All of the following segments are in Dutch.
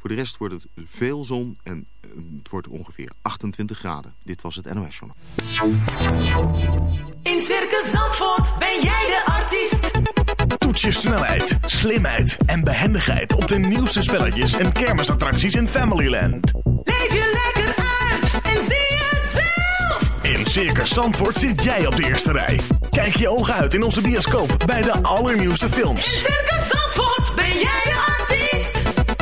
Voor de rest wordt het veel zon en het wordt ongeveer 28 graden. Dit was het NOS Journal. In Circus Zandvoort ben jij de artiest. Toets je snelheid, slimheid en behendigheid op de nieuwste spelletjes en kermisattracties in Familyland. Leef je lekker uit en zie het zelf. In Circus Zandvoort zit jij op de eerste rij. Kijk je ogen uit in onze bioscoop bij de allernieuwste In films. Circus Zandvoort ben jij de artiest.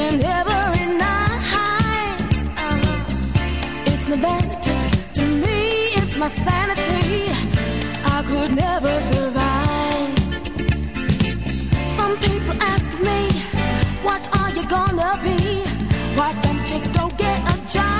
and every night. Uh, it's my vanity. To me, it's my sanity. I could never survive. Some people ask me, What are you gonna be? Why don't you go get a job?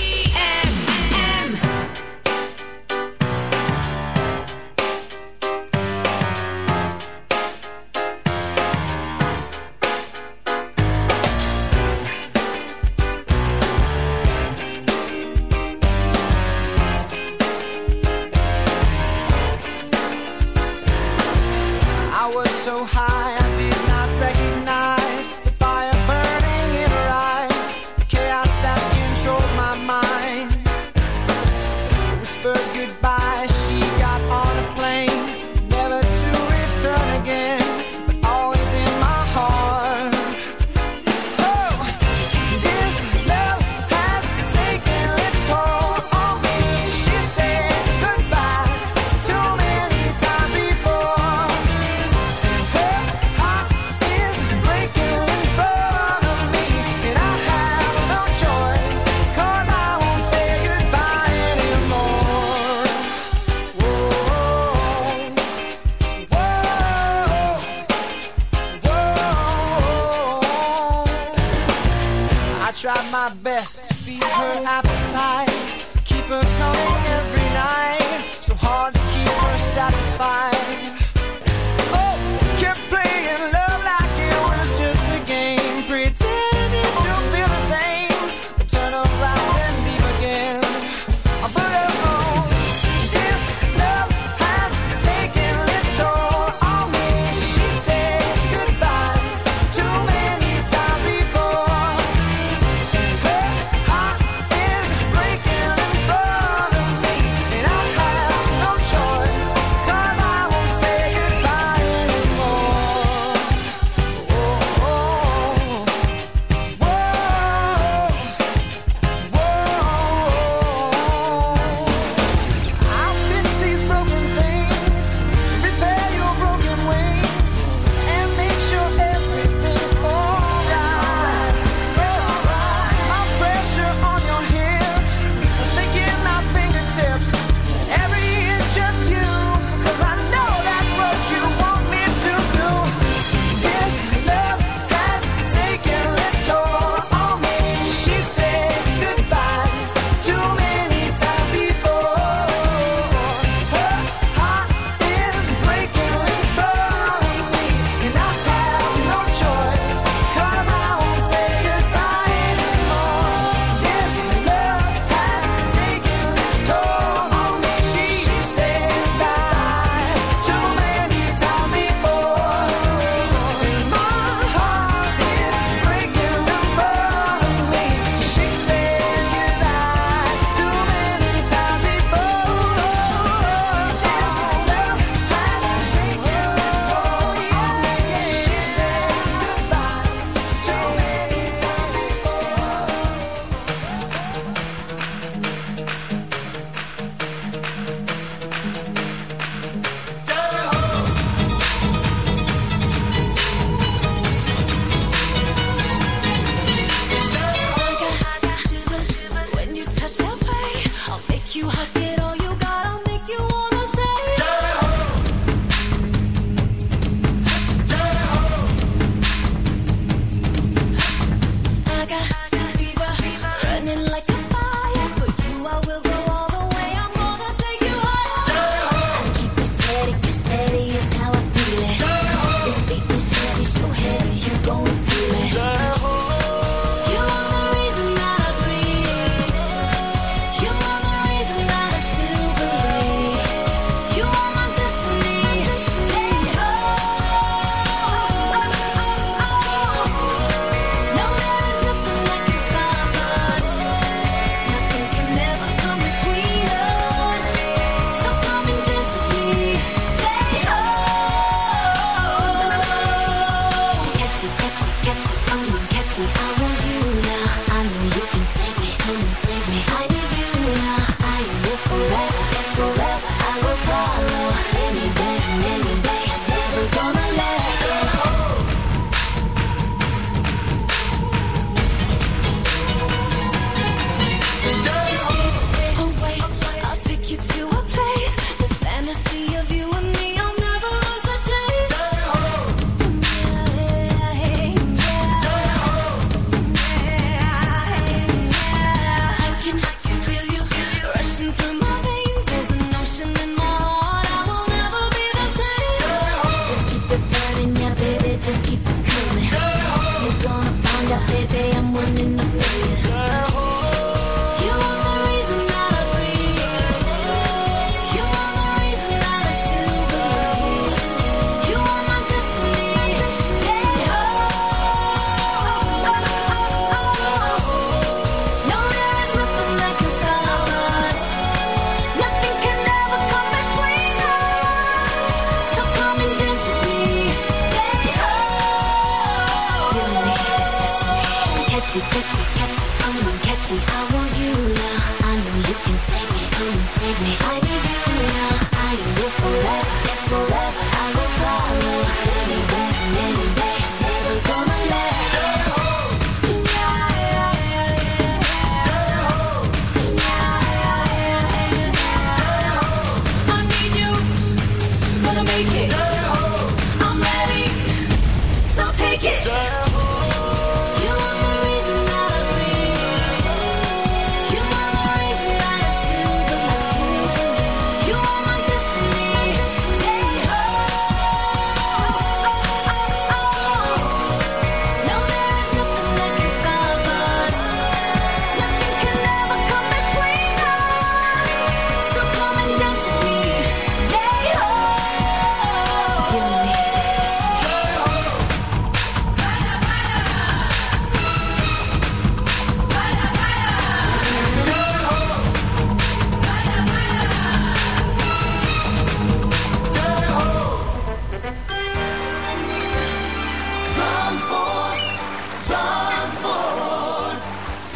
It's forever, it's forever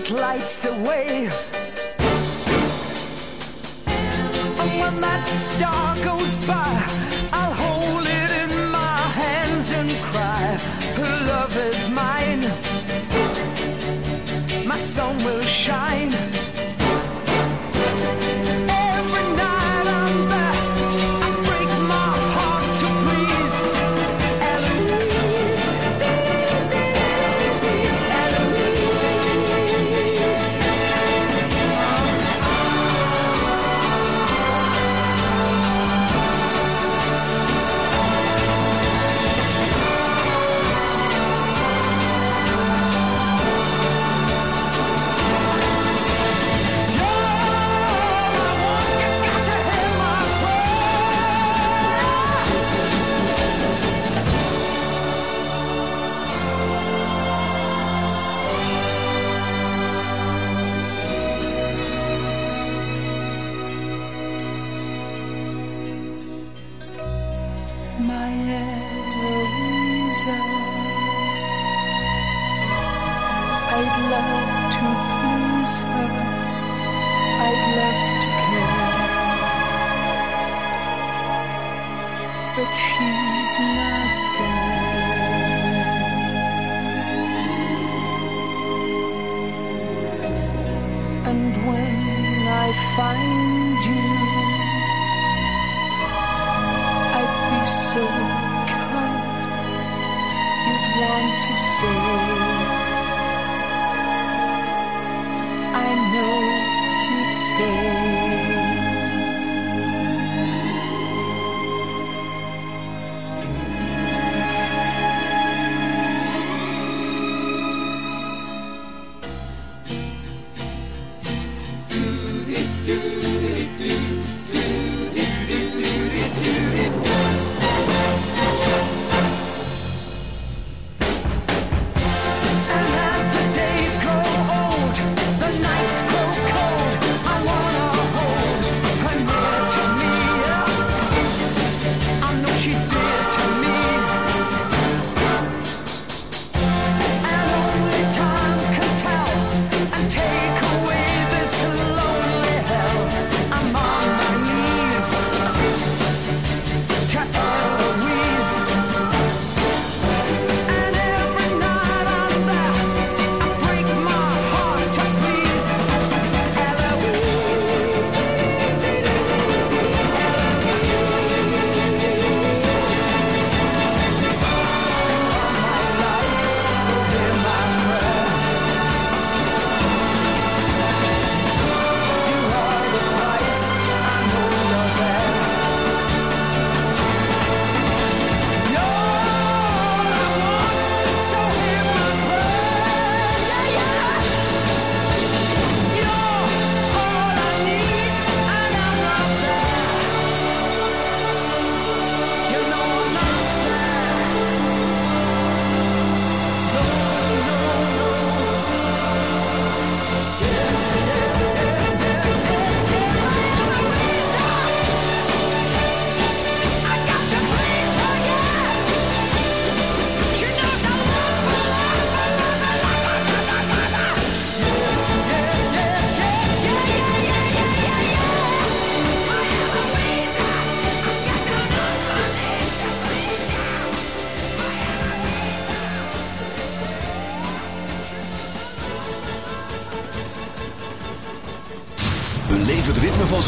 that lights the way. And when that star goes by,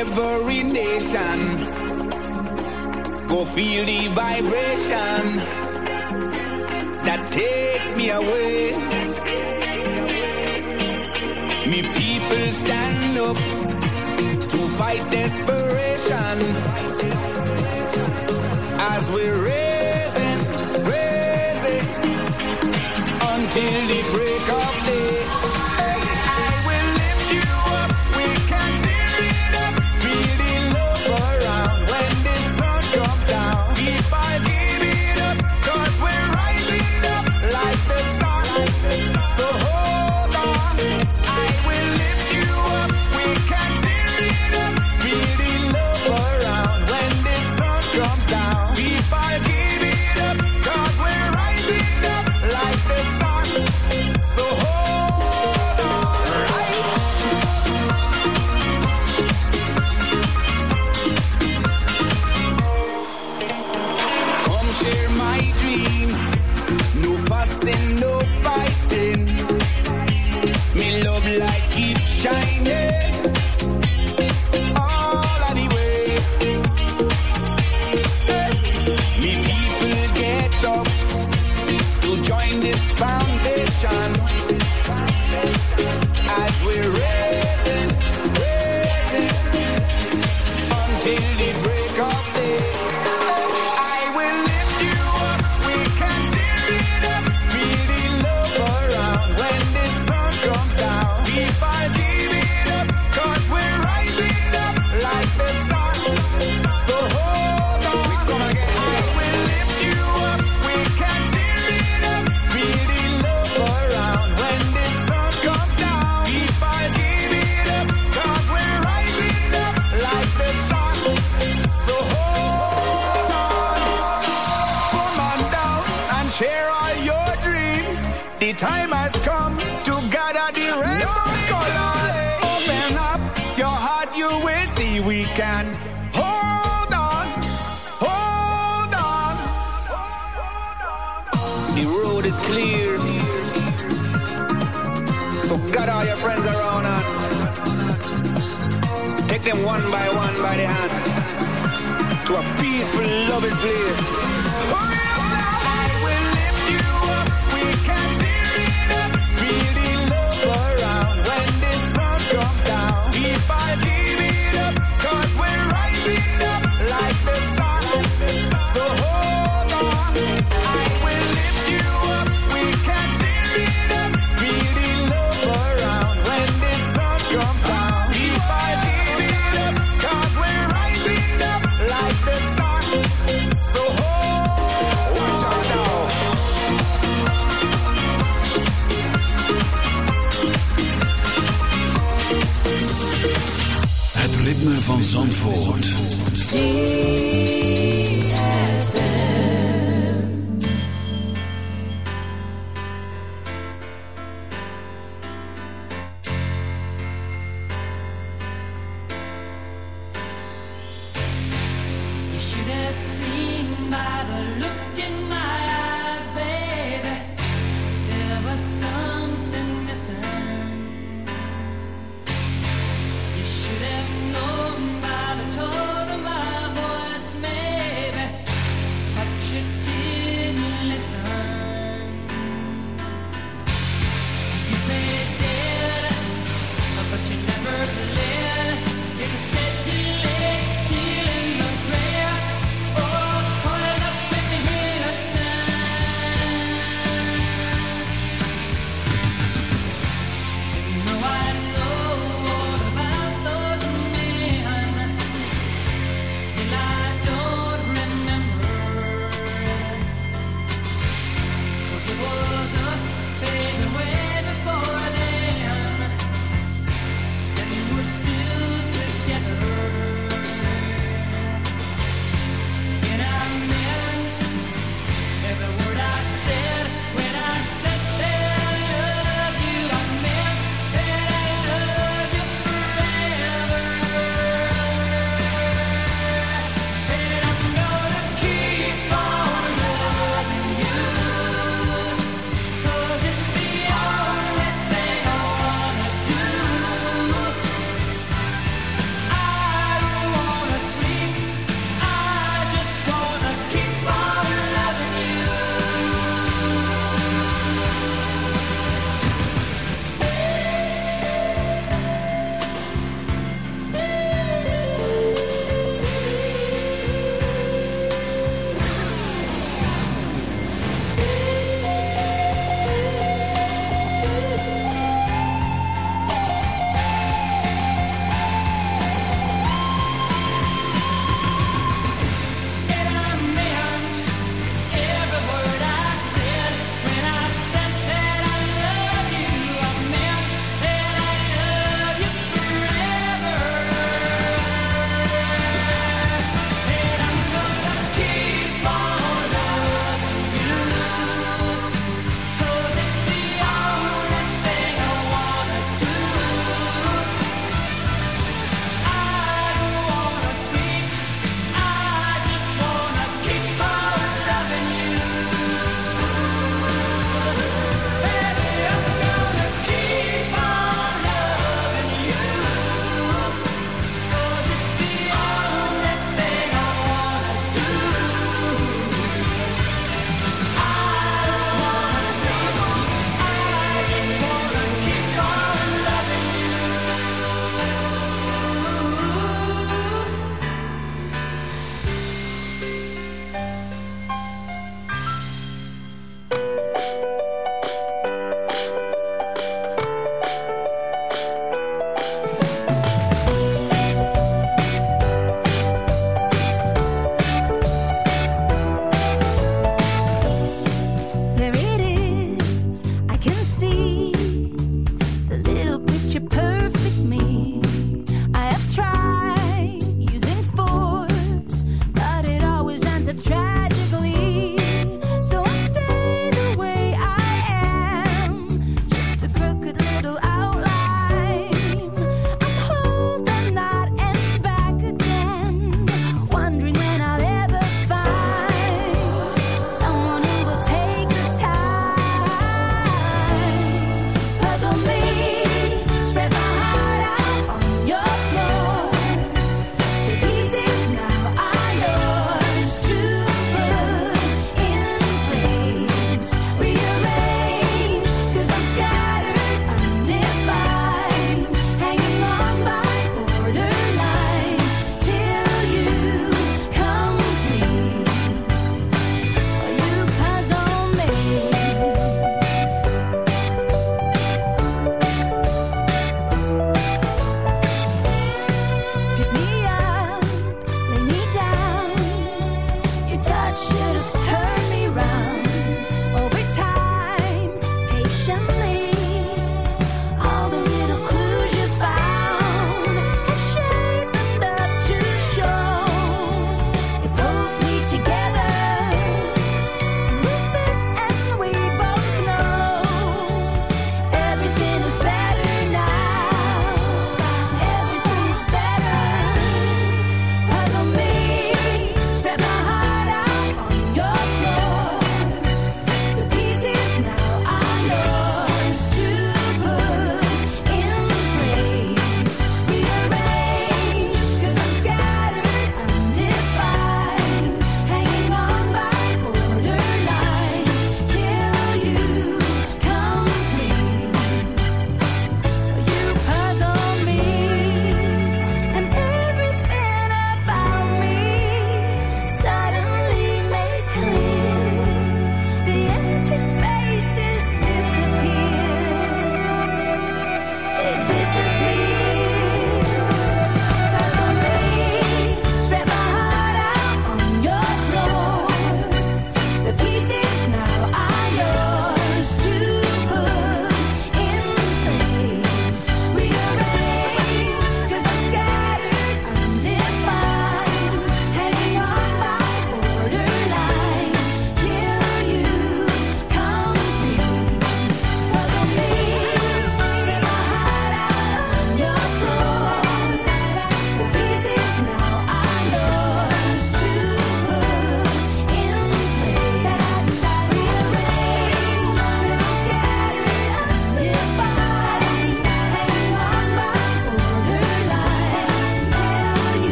every nation. Go feel the vibration that takes me away. Me people stand up to fight desperation as we raise it, raise it until the break of day. we can hold on, hold on. The road is clear. So get all your friends around and take them one by one by the hand to a peaceful, loving place. Freeford.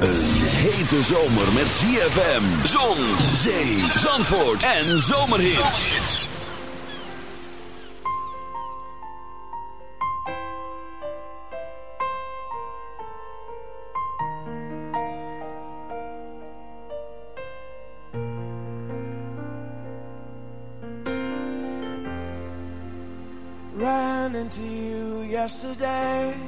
Een hete zomer met ZFM, zon, zee, zandvoort en zomerhits. Ran into you yesterday.